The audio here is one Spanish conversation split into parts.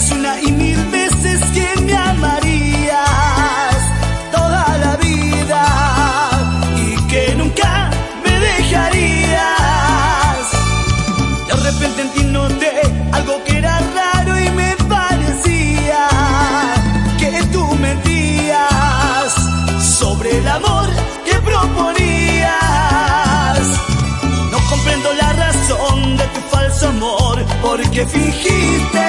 dirías una y mil veces que me amarías toda la vida y que nunca me dejarías. De repente en algo que era raro y me parecía que tú mentías sobre el amor que proponías. No comprendo la razón de tu falso amor porque fingiste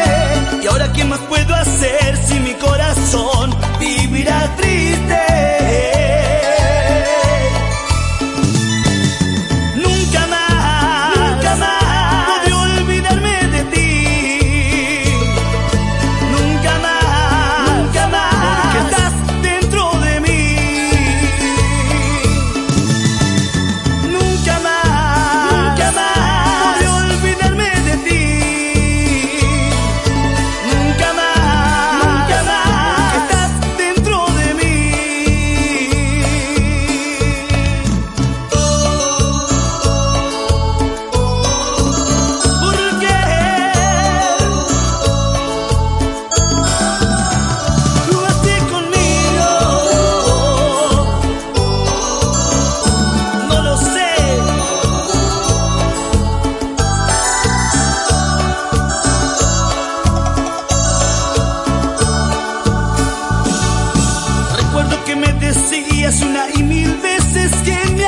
y ahora qué más puedo hacer si mi corazón vivirá triste. es una y mil veces que me